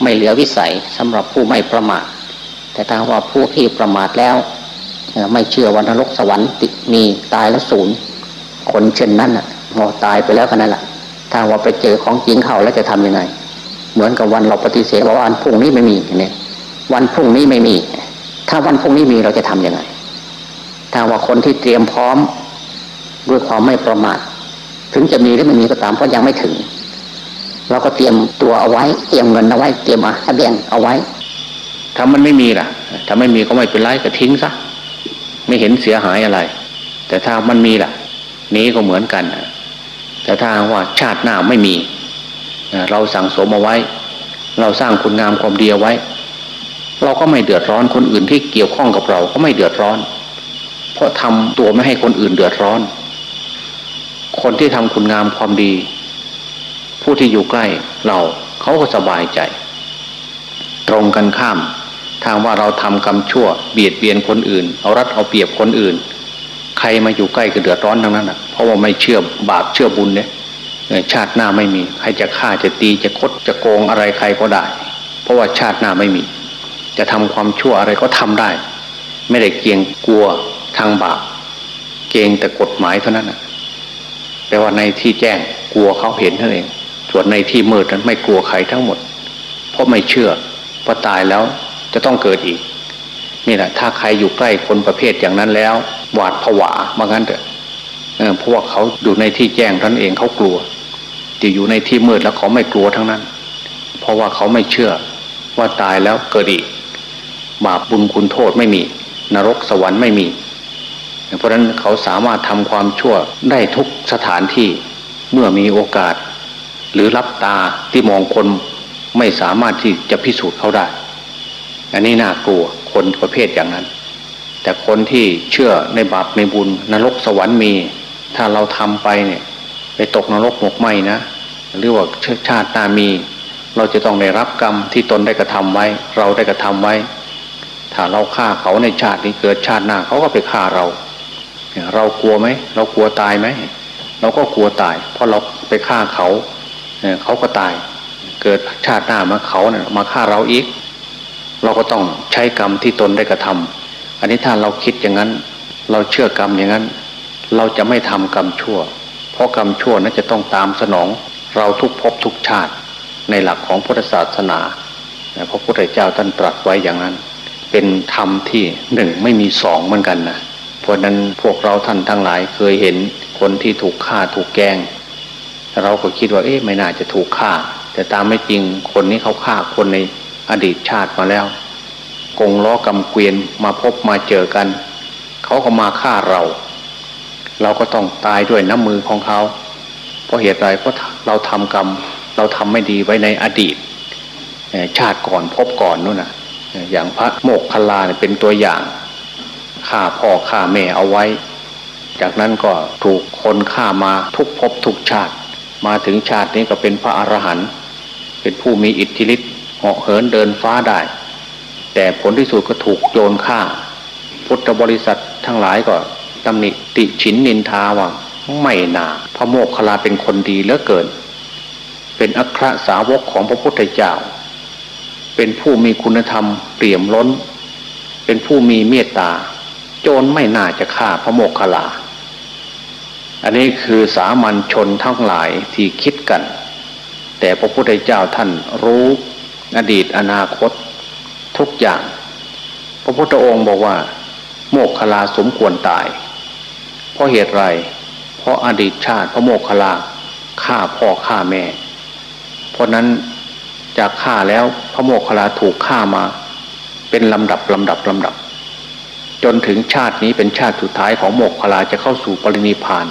ไม่เหลือวิสัยสำหรับผู้ไม่ประมาท แต่ถ้าว่าผู้ที่ประมาทแล้ว ไม่เชื่อวันนรกสวรรค์ติมีตายแล้วศูนย์คนเช่นนั้นอะพอตายไปแล้วกันนั่นแหละถ้าว่าไปเจอของจริงเข้าแล้วจะทํำยังไง เหมือนกับวันเราปฏิเสธว่าวันพรุ่งนี้ไม่มีเนี่ยวันพรุ่งนี้ไม่มี ถ้าวันพรุ่งนี้มีเราจะทํำยังไง ถ้าว่าคนที่เตรียมพร้อมด้วยความไม่ประมาทถึงจะมีหรือไม่มีก็ตามเพราะยังไม่ถึง เราก็เตรียมตัวเอาไว้ เตรียมเงินเอาไว้เตรียมอาเบียงเอาไว้ถ้ามันไม่มีล่ะ ถ้าไม่มีก็ไม่เป็นไรก็ทิ้งซะ ไม่เห็นเสียหายอะไร แต่ถ้ามันมีล่ะ นี้ก็เหมือนกันแต่ถ้าว่าชาติหน้าไม่มี เราสั่งสมเอาไว้ เราสร้างคุณงามความดีไว้ เราก็ไม่เดือดร้อนคนอื่นที่เกี่ยวข้องกับเราก็ไม่เดือดร้อน เพราะทำตัวไม่ให้คนอื่นเดือดร้อน คนที่ทำคุณงามความดี ผู้ที่อยู่ใกล้เราเขาก็สบายใจ ตรงกันข้าม ทางว่าเราทำกรรมชั่วเบียดเบียนคนอื่น เอารัดเอาเปรียบคนอื่น ใครมาอยู่ใกล้ก็เดือดร้อนทั้งนั้นอะเพราะว่าไม่เชื่อบาปเชื่อบุญเนี่ยชาติหน้าไม่มี ใครจะฆ่าจะตีจะคดจะโกงอะไรใครก็ได้ เพราะว่าชาติหน้าไม่มี จะทำความชั่วอะไรก็ทำได้ ไม่ได้เกียงกลัวทางบาปเกงแต่กฎหมายเท่านั้นนะแต่ว่าในที่แจ้งกลัวเขาเห็นเท่านั้นเองส่วนในที่มืดนั้นไม่กลัวใครทั้งหมด เพราะไม่เชื่อพอตายแล้ว จะต้องเกิดอีก นี่แหละถ้าใครอยู่ใกล้คนประเภทอย่างนั้นแล้ว หวาดผวาบางงั้นเถอะเพราะว่าเขาอยู่ในที่แจ้งท่านเองเขากลัวที่อยู่ในที่มืดแล้วเขาไม่กลัวทั้งนั้น เพราะว่าเขาไม่เชื่อว่าตายแล้วเกิดอีกบาปบุญคุณโทษไม่มี นรกสวรรค์ไม่มี เพราะฉะนั้นเขาสามารถทำความชั่วได้ทุกสถานที่เมื่อมีโอกาส หรือรับตาที่มองคนไม่สามารถที่จะพิสูจน์เขาได้ อันนี้น่ากลัวคนประเภทอย่างนั้น แต่คนที่เชื่อในบาปในบุญนรกสวรรค์มี ถ้าเราทำไปเนี่ย ไปตกนรกหมกไหมนะหรือว่าชชาติหน้ามี เราจะต้องได้รับกรรมที่ตนได้กระทำไว้ เราได้กระทำไว้ ถ้าเราฆ่าเขาในชาตินี้เกิดชาติหน้าเขาก็ไปฆ่าเรา เรากลัวไหมเรากลัวตายไหมเราก็กลัวตาย เพราะเราไปฆ่าเขาเขาก็ตาย เกิดชาติหน้ามาเขาเนี่ยมาฆ่าเราอีก เราก็ต้องใช้กรรมที่ตนได้กระทำอันนี้ถ้าเราคิดอย่างนั้น เราเชื่อกรรมอย่างนั้น เราจะไม่ทำกรรมชั่ว เพราะกรรมชั่วนั้นจะต้องตามสนอง เราทุกภพทุกชาติ ในหลักของพุทธศาสนาพระพุทธเจ้าท่านตรัสไว้อย่างนั้น เป็นธรรมที่หนึ่งไม่มีสองเหมือนกันนะเพราะนั้นพวกเราท่านทั้งหลายเคยเห็นคนที่ถูกฆ่าถูกแกงเราก็คิดว่าเอ๊ะไม่น่าจะถูกฆ่า แต่ตามไม่จริงคนนี้เขาฆ่าคนใน อดีตชาติมาแล้ว กงล้อกำเกวียนมาพบมาเจอกัน เขาก็มาฆ่าเรา เราก็ต้องตายด้วยน้ำมือของเขา เพราะเหตุไรเพราะเราทำกรรม เราทำไม่ดีไว้ในอดีต ชาติก่อนพบก่อนนู่นนะอย่างพระโมกขลาเป็นตัวอย่างฆ่าพ่อฆ่าแม่เอาไว้ จากนั้นก็ถูกคนฆ่ามาทุกภพทุกชาติ มาถึงชาตินี้ก็เป็นพระอรหันต์เป็นผู้มีอิทธิฤทธิ์ เหาะเหินเดินฟ้าได้ แต่ผลที่สุดก็ถูกโจรฆ่า พุทธบริษัททั้งหลายก็ตำหนิติฉินนินทาว่าไม่นาพระโมกขลาเป็นคนดีเหลือเกิน เป็นอัครสาวกของพระพุทธเจ้า เป็นผู้มีคุณธรรมเปี่ยมล้น เป็นผู้มีเมตตา โจรไม่น่าจะฆ่าพระโมกขลา อันนี้คือสามัญชนทั้งหลายที่คิดกัน แต่พระพุทธเจ้าท่านรู้ อดีตอนาคตทุกอย่าง พระพุทธองค์บอกว่า โมกขลาสมควรตาย เพราะเหตุไร เพราะอดีตชาติพระโมกขลาฆ่าพ่อฆ่าแม่ เพราะนั้นจากฆ่าแล้วพระโมกขลาถูกฆ่ามา เป็นลำดับลำดับลำดับ จนถึงชาตินี้เป็นชาติสุดท้ายของโมกขลาจะเข้าสู่ปรินิพาน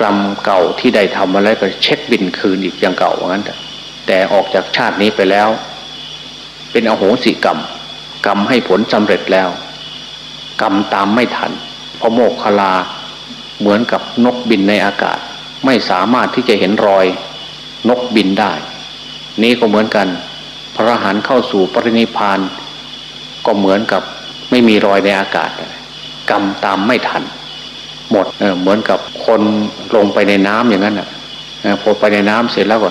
กรรมเก่าที่ได้ทำมาแล้วก็เช็คบินคืนอีกอย่างเก่าว่างั้นแต่ แต่ออกจากชาตินี้ไปแล้ว เป็นอโหสิกรรม กรรมให้ผลสำเร็จแล้ว กรรมตามไม่ทันพระโมกขลาเหมือนกับนกบินในอากาศ ไม่สามารถที่จะเห็นรอย นกบินได้ นี้ก็เหมือนกัน พระหันเข้าสู่ปรินิพาน ก็เหมือนกับไม่มีรอยในอากาศ กรรมตามไม่ทัน หมดเเหมือนกับคนลงไปในน้ำอย่างนั้นอะพอไปในน้ำเสร็จแล้วก็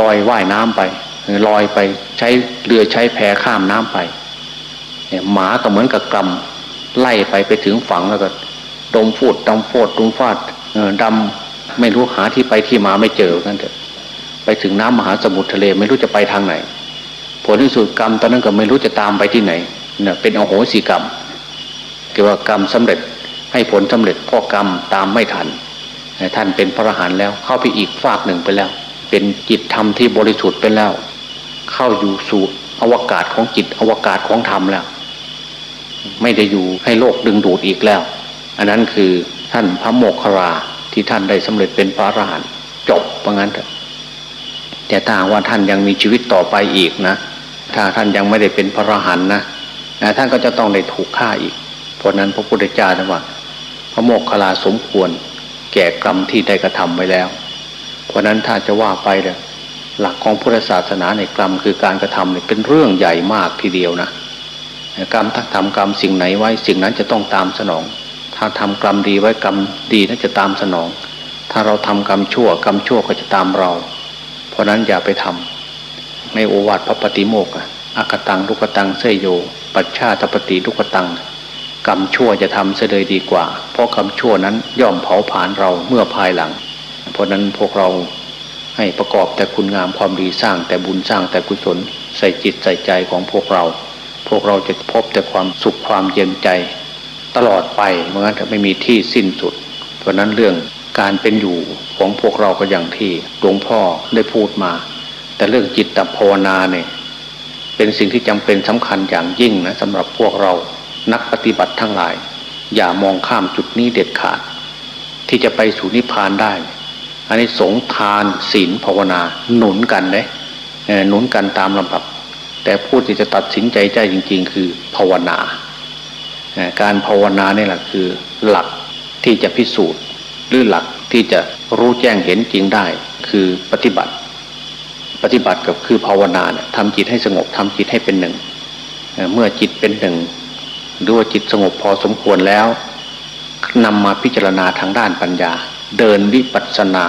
ลอยว่ายน้ำไปลอยไปใช้เรือใช้แพข้ามน้ำไปหมาก็เหมือนกับกรรมไล่ไปไปถึงฝั่งแล้วก็ดมฟูดดมโฟดดมฟาดดำไม่รู้หาที่ไปที่มาไม่เจอกันเถอะไปถึงน้ำมหาสมุทรทะเลไม่รู้จะไปทางไหน ผลที่สุดกรรมตอนนั้นก็ไม่รู้จะตามไปที่ไหนเนี่ยเป็นอโหสิกรรมเกี่ยวกับกรรมสำเร็จให้ผลสำเร็จพ่อกรรมตามไม่ทัน ท่านเป็นพระอรหันต์แล้วเข้าไปอีกฝากหนึ่งไปแล้ว เป็นจิตธรรมที่บริสุทธิ์ไปแล้ว เข้าอยู่สู่อวกาศของจิตอวกาศของธรรมแล้ว ไม่ได้อยู่ให้โลกดึงดูดอีกแล้ว อันนั้นคือท่านพระโมคคราที่ท่านได้สำเร็จเป็นพระอรหันต์จบเพราะงั้นแต่ถ้าว่าท่านยังมีชีวิตต่อไปอีกนะ ถ้าท่านยังไม่ได้เป็นพระอรหันต์นะท่านก็จะต้องได้ถูกฆ่าอีก เพราะนั้นพระพุทธเจ้าท่านว่า พระโมกขลาสมควร แก่กรรมที่ได้กระทำไว้แล้ว เพราะนั้นถ้าจะว่าไปเนี่ยหลักของพุทธศาสนาในกรรมคือการกระทำเนี่ยเป็นเรื่องใหญ่มากทีเดียวนะกรรมถ้าทำกรรมสิ่งไหนไว้สิ่งนั้นจะต้องตามสนอง ถ้าทำกรรมดีไว้กรรมดีนั้นจะตามสนอง ถ้าเราทำกรรมชั่วกรรมชั่วก็จะตามเรา เพราะนั้นอย่าไปทำในโอวาทพระปฏิโมกข์อากตังลุกตังเสยโย ปัจฉาตปฏิลุกตัง กรรมชั่วจะทำเสดยดีกว่า เพราะกรรมชั่วนั้นย่อมเผาผลาญเราเมื่อภายหลัง ราะนั้นพวกเราให้ประกอบแต่คุณงามความดีสร้างแต่บุญสร้างแต่กุศลใส่จิตใส่ใจของพวกเรา พวกเราจะพบแต่ความสุขความเย็นใจ ตลอดไปเมื่อจะไม่มีที่สิ้นสุด เพราะนั้นเรื่องการเป็นอยู่ของพวกเราก็อย่างที่หลวงพ่อได้พูดมา แต่เรื่องจิตตภาวนาเนี่ยเป็นสิ่งที่จำเป็นสำคัญอย่างยิ่งนะสำหรับพวกเรานักปฏิบัติทั้งหลาย อย่ามองข้ามจุดนี้เด็ดขาด ที่จะไปสู่นิพพานได้ อันนี้สงทานศีลภาวนา หนุนกันเลยหนุนกันตามลำดับ แต่ผู้ที่จะตัดสินใจใจจริง ๆ คือภาวนา การภาวนาเนี่ยแหละคือหลักที่จะพิสูจน์หรือหลักที่จะรู้แจ้งเห็นจริงได้คือปฏิบัติ ปฏิบัติกับคือภาวนาเนี่ยทำจิตให้สงบทำจิตให้เป็นหนึ่ง เมื่อจิตเป็นหนึ่งหรือว่าจิตสงบพอสมควรแล้วนำมาพิจารณาทางด้านปัญญา เดินวิปัสสนา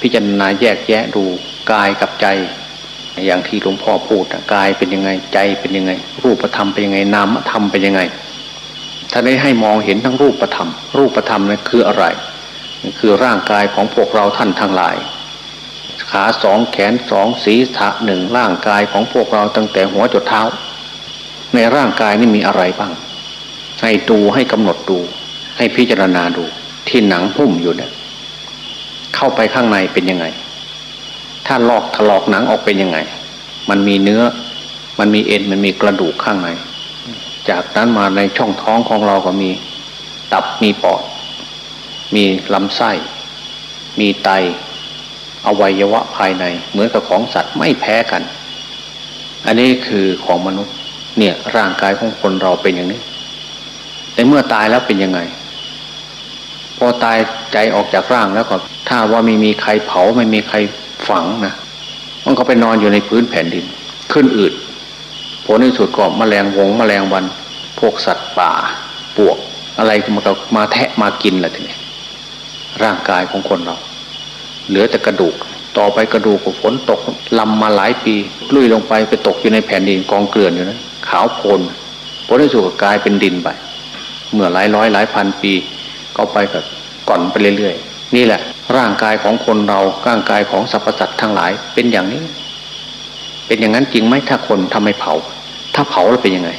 พิจารณาแยกแยะดูกายกับใจ อย่างที่หลวงพ่อพูดกายเป็นยังไงใจเป็นยังไง รูปธรรมเป็นยังไงนามธรรมเป็นยังไงท่านได้ให้มองเห็นทั้งรูปธรรม รูปธรรมนั้นคืออะไร คือร่างกายของพวกเราท่านทั้งหลาย ขาสองแขนสองศีรษะหนึ่งร่างกายของพวกเราตั้งแต่หัวจดเท้า ในร่างกายนี่มีอะไรบ้าง ให้ดูให้กำหนดดู ให้พิจารณาดู ที่หนังหุ้มอยู่เนี่ยเข้าไปข้างในเป็นยังไง ถ้าลอกถลอกหนังออกเป็นยังไง มันมีเนื้อ มันมีเอ็นมันมีกระดูกข้างใน จากนั้นมาในช่องท้องของเราก็มี ตับมีปอด มีลำไส้ มีไต อวัยวะภายใน เหมือนกับของสัตว์ไม่แพ้กัน อันนี้คือของมนุษย์ เนี่ยร่างกายของคนเราเป็นอย่างนี้แต่เมื่อตายแล้วเป็นยังไง พอตายใจออกจากร่างแล้วก็ถ้าว่าไม่มีใครเผาไม่มีใครฝังนะมันก็ไปนอนอยู่ในพื้นแผ่นดิน ขึ้นอืดผลในสุดก็มแมลงวงมแมลงวัน พวกสัตว์ป่าปวก อะไรมันก็มาแทะมากินแหละทีนี้ร่างกายของคนเรา เหลือแต่กระดูก ต่อไปกระดูกฝนตกลำมาหลายปีลุยลงไปไปตกอยู่ในแผ่นดินกองเกลื่อนอยู่นะขาวโพลนผลที่สุดก็กลายเป็นดินไปเมื่อหลายร้อยหลายพันปี ก็ไปกับก่อนไปเรื่อยๆ นี่แหละ ร่างกายของคนเราร่างกายของสรรพสัตว์ทั้งหลายเป็นอย่างนี้ เป็นอย่างนั้นจริงไหมถ้าคนทำให้เผา ถ้าเผาแล้วเป็นยังไง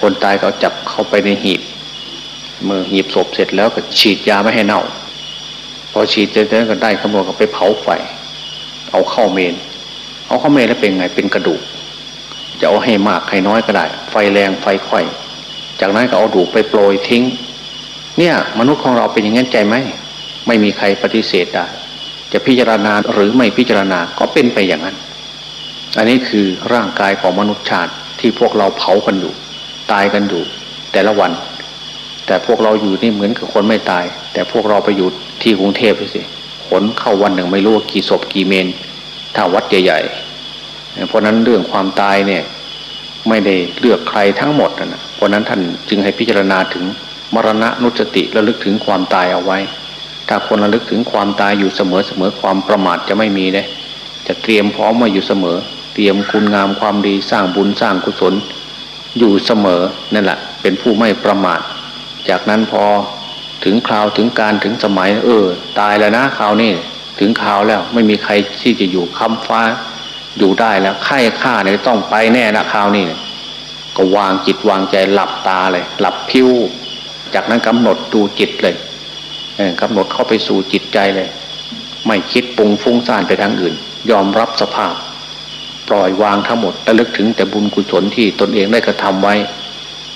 คนตายเขาจับเข้าไปในหีบเมื่อหีบศพเสร็จแล้วก็ฉีดยาไม่ให้เน่า พอฉีดเสร็จแล้วก็ได้ขโมยก็ไปเผาไฟเอาเข้าเมน เอาเข้าเมนแล้วเป็นไงเป็นกระดูก จะเอาให้มากให้น้อยก็ได้ ไฟแรงไฟค่อย จากนั้นก็เอาดูไปโปรยทิ้ง เนี่ย มนุษย์ของเราเป็นอย่างนั้นใจไหมไม่มีใครปฏิเสธได้จะพิจารณาหรือไม่พิจารณาก็เป็นไปอย่างนั้น อันนี้คือร่างกายของมนุษย์ชาติที่พวกเราเผากันอยู่ตายกันอยู่แต่ละวัน แต่พวกเราอยู่นี่เหมือนกับคนไม่ตาย แต่พวกเราไปอยู่ที่กรุงเทพไปสิขนเข้าวันหนึ่งไม่รู้กี่ศพกี่เมนถ้าวัดใหญ่ๆเพราะนั้นเรื่องความตายเนี่ยไม่ได้เลือกใครทั้งหมดนะเพราะนั้นท่านจึงให้พิจารณาถึง มรณะนุสติระลึกถึงความตายเอาไว้ ถ้าคนระลึกถึงความตายอยู่เสมอเสมอความประมาทจะไม่มีเลยจะเตรียมพร้อมมาอยู่เสมอ เตรียมคุณงามความดีสร้างบุญสร้างกุศล อยู่เสมอนั่นแหละเป็นผู้ไม่ประมาท จากนั้นพอถึงคราวถึงการถึงสมัย เออ ตายแล้วนะคราวนี้ถึงคราวแล้วไม่มีใครที่จะอยู่ค้ำฟ้าอยู่ได้แล้วไข้ข้าเนี่ยต้องไปแน่นะคราวนี้ก็วางจิตวางใจหลับตาเลย หลับพิ้ว จากนั้นกำหนดดูจิตเลยกำหนดเข้าไปสู่จิตใจเลย ไม่คิดปรุงฟุ้งซ่านไปทางอื่น ยอมรับสภาพ ปล่อยวางทั้งหมดระลึกถึงแต่บุญกุศลที่ตนเองได้กระทำไว้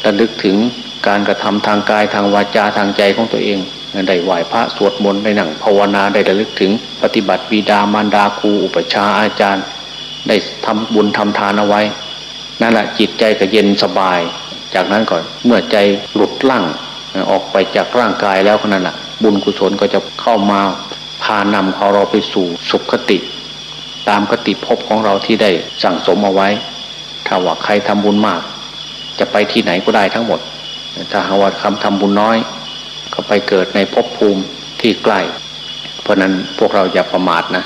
ระลึกถึงการกระทำทางกายทางวาจาทางใจของตัวเองได้ไหวพระสวดมนต์ได้นั่งภาวนาได้ระลึกถึงปฏิบัติบิดามารดาครูอุปชาอาจารย์ ได้ทำบุญทำทานเอาไว้นั่นแหละจิตใจก็เย็นสบาย จากนั้นก่อนเมื่อใจหลุดล่าง ออกไปจากร่างกายแล้วนั่นแหละบุญกุศลก็จะเข้ามาพานำเขาเราไปสู่สุขคติ ตามคติภพของเราที่ได้สั่งสมเอาไว้ ถ้าว่าใครทำบุญมาก จะไปที่ไหนก็ได้ทั้งหมด ถ้าหาว่าคำทำบุญน้อย ก็ไปเกิดในภพภูมิที่ใกล้ เพราะนั้นพวกเราอย่าประมาทนะ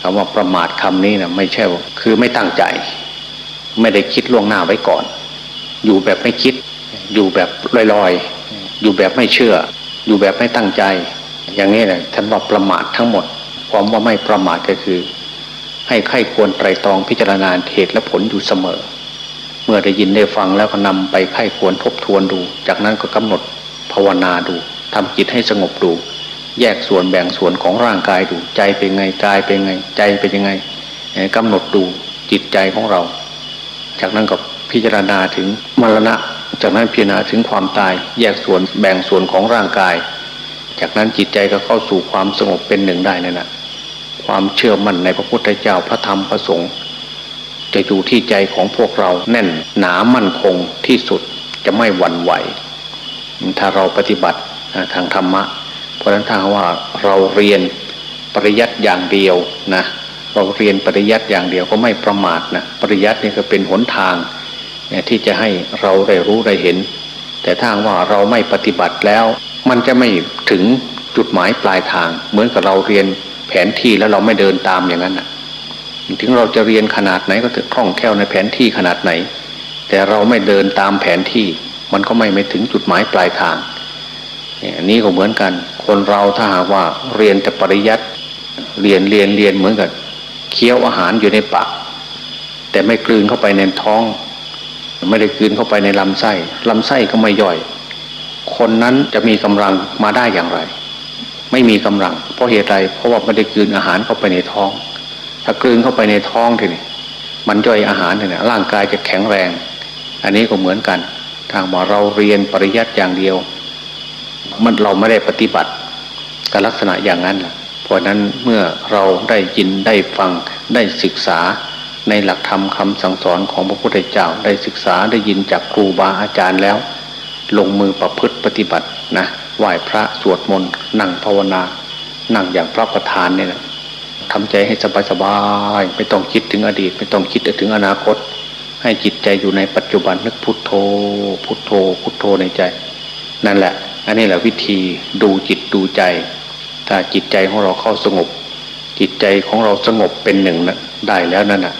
คำว่าประมาทคำนี้นะไม่ใช่คือไม่ตั้งใจ ไม่ได้คิดล่วงหน้าไว้ก่อน อยู่แบบไม่คิด อยู่แบบลอยๆ อยู่แบบไม่เชื่อ อยู่แบบไม่ตั้งใจ อย่างนี้แหละท่านว่าประมาททั้งหมด ความว่าไม่ประมาทก็คือ ให้ไข้ควรไตรตรองพิจารณาเหตุและผลอยู่เสมอ เมื่อได้ยินได้ฟังแล้วก็นำไปไข้ควรทบทวนดู จากนั้นก็กำหนดภาวนาดูทำจิตให้สงบดู แยกส่วนแบ่งส่วนของร่างกายดู ใจเป็นไงกายเป็นไง ใจเป็นยังไงกำหนดดูจิตใจของเรา จากนั้นก็พิจารณาถึงมรณะ จากนั้นพิจารณาถึงความตายแยกส่วนแบ่งส่วนของร่างกาย จากนั้นจิตใจก็เข้าสู่ความสงบเป็นหนึ่งได้นั่นแหละความเชื่อมั่นในพระพุทธเจ้าพระธรรมพระสงฆ์จะอยู่ที่ใจของพวกเราแน่นหนามั่นคงที่สุดจะไม่หวั่นไหว ถ้าเราปฏิบัติทางธรรมะ เพราะฉะนั้นถ้าว่าเราเรียนปริยัติอย่างเดียวนะเราเรียนปริยัติอย่างเดียวก็ไม่ประมาทนะปริยัตินี่ก็เป็นหนทาง ที่จะให้เราได้รู้ได้เห็น แต่ถ้าว่าเราไม่ปฏิบัติแล้ว มันจะไม่ถึงจุดหมายปลายทาง เหมือนกับเราเรียนแผนที่แล้วเราไม่เดินตามอย่างนั้นนะถึงเราจะเรียนขนาดไหนก็ถึงคล่องแคล่วในแผนที่ขนาดไหน แต่เราไม่เดินตามแผนที่ มันก็ไม่ไปถึงจุดหมายปลายทางอันนี้ก็เหมือนกัน คนเราถ้าหากว่าเรียนแต่ปริยัติเรียนเรียนเรียนเหมือนกันเคี้ยวอาหารอยู่ในปากแต่ไม่กลืนเข้าไปในท้อง ไม่ได้กลืนเข้าไปในลำไส้ลำไส้ก็ไม่ย่อย คนนั้นจะมีกำลังมาได้อย่างไร ไม่มีกำลัง เพราะเหตุใดเพราะว่าไม่ได้กลืนอาหารเข้าไปในท้อง ถ้ากลืนเข้าไปในท้องทีนี้มันย่อยอาหารทีนี้ร่างกายจะแข็งแรง อันนี้ก็เหมือนกัน ทางว่าเราเรียนปริยัติอย่างเดียว มันเราไม่ได้ปฏิบัติกับลักษณะอย่างนั้นเพราะนั้นเมื่อเราได้ยินได้ฟังได้ศึกษา ในหลักธรรมคาสั่งสอนของพระพุทธเจ้าได้ศึกษาได้ยินจากครูบาอาจารย์แล้ว ลงมือประพฤติปฏิบัตินะไหว้พระสวดมนต์นั่งภาวนา นั่งอย่างพระประธานเนี่ยนะทำใจให้สบายสบายไม่ต้องคิดถึงอดีต ไม่ต้องคิดถึงอนาคต ให้จิตใจอยู่ในปัจจุบันนึกพุทโธ พุทโธ พุทโธในใจ นั่นแหละ อันนี้แหละวิธีดูจิตดูใจ ถ้าจิตใจของเราเข้าสงบ จิตใจของเราสงบเป็นหนึ่งนะได้แล้วนั่นนะ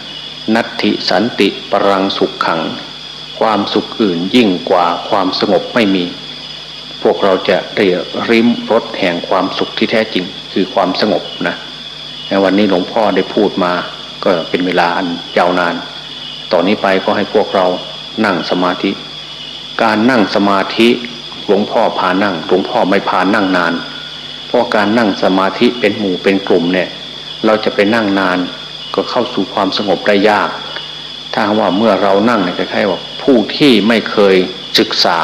นัตถิสันติปรังสุขขัง ความสุขอื่นยิ่งกว่าความสงบไม่มี พวกเราจะได้ริมรสแห่งความสุขที่แท้จริงคือความสงบนะในวันนี้หลวงพ่อได้พูดมาก็เป็นเวลาอันยาวนาน ต่อนนี้ไปก็ให้พวกเรานั่งสมาธิ การนั่งสมาธิหลวงพ่อพานั่งหลวงพ่อไม่พานั่งนาน เพราะการนั่งสมาธิเป็นหมู่เป็นกลุ่มเนี่ย เราจะไปนั่งนาน ก็เข้าสู่ความสงบได้ยาก ถ้าว่าเมื่อเรานั่งเนี่ยคล้ายๆว่าผู้ที่ไม่เคยศึกษา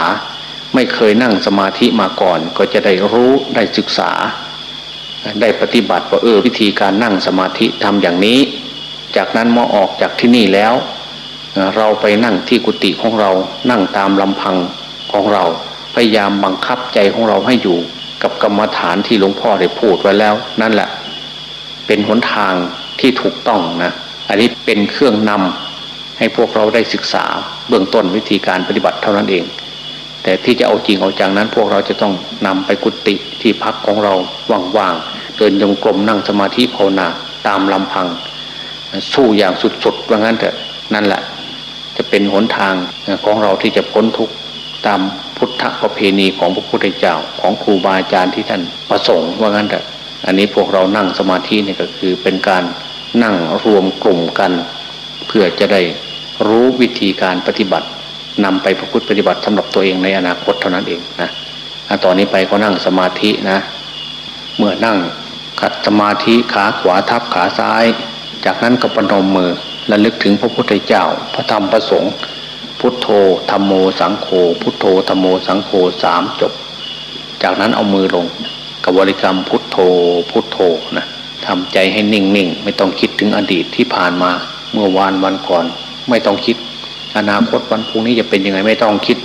ไม่เคยนั่งสมาธิมาก่อน ก็จะได้รู้ได้ศึกษา ได้ปฏิบัติว่าเออวิธีการนั่งสมาธิทำอย่างนี้ จากนั้นเมื่อออกจากที่นี่แล้ว เราไปนั่งที่กุฏิของเรานั่งตามลำพังของเราพยายามบังคับใจของเราให้อยู่กับกรรมฐานที่หลวงพ่อได้พูดไว้แล้ว นั่นแหละ เป็นหนทาง ที่ถูกต้องนะ อันนี้เป็นเครื่องนำให้พวกเราได้ศึกษาเบื้องต้นวิธีการปฏิบัติเท่านั้นเอง แต่ที่จะเอาจริงเอาจังนั้น พวกเราจะต้องนำไปกุฏิที่พักของเราว่างๆเดินยงกลมนั่งสมาธิภาวนาตามลำพัง สู้อย่างสุดๆว่างั้นเถอะนั่นแหละ จะเป็นหนทางของเราที่จะพ้นทุกข์ตามพุทธประเพณีของพระพุทธเจ้าของครูบาอาจารย์ที่ท่านประสงค์ว่างั้นเถอะอันนี้พวกเรานั่งสมาธินี่ก็คือเป็นการ นั่งรวมกลุ่มกัน เพื่อจะได้รู้วิธีการปฏิบัตินำไปประพฤติปฏิบัติสำหรับตัวเองในอนาคตเท่านั้นเองนะตอนนี้ไปก็นั่งสมาธินะ เมื่อนั่งขัดสมาธิขาขวาทับขาซ้าย จากนั้นก็ประนมมือและลึกถึงพระพุทธเจ้า พระธรรมพระสงฆ์พุทโธธรรมโมสังโฆพุทโธธรรมโมสังโฆสามจบ จากนั้นเอามือลงกับบริกรรมพุทโธพุทโธนะ ทำใจให้นิ่งๆ ไม่ต้องคิดถึงอดีตที่ผ่านมา เมื่อวานวันก่อน ไม่ต้องคิด อนาคตวันพรุ่งนี้จะเป็นยังไงไม่ต้องคิด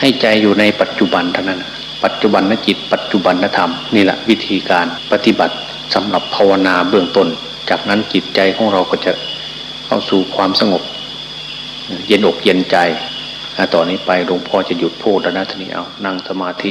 ให้ใจอยู่ในปัจจุบันเท่านั้นปัจจุบันนจิต ปัจจุบันนธรรมนี่แหละวิธีการปฏิบัติสำหรับภาวนาเบื้องต้น จากนั้นจิตใจของเราก็จะเข้าสู่ความสงบ เย็นอกเย็นใจต่อนนี้ไปหลวงพ่อจะหยุดพูดแล้วนะทีนี้เอานั่งสมาธิ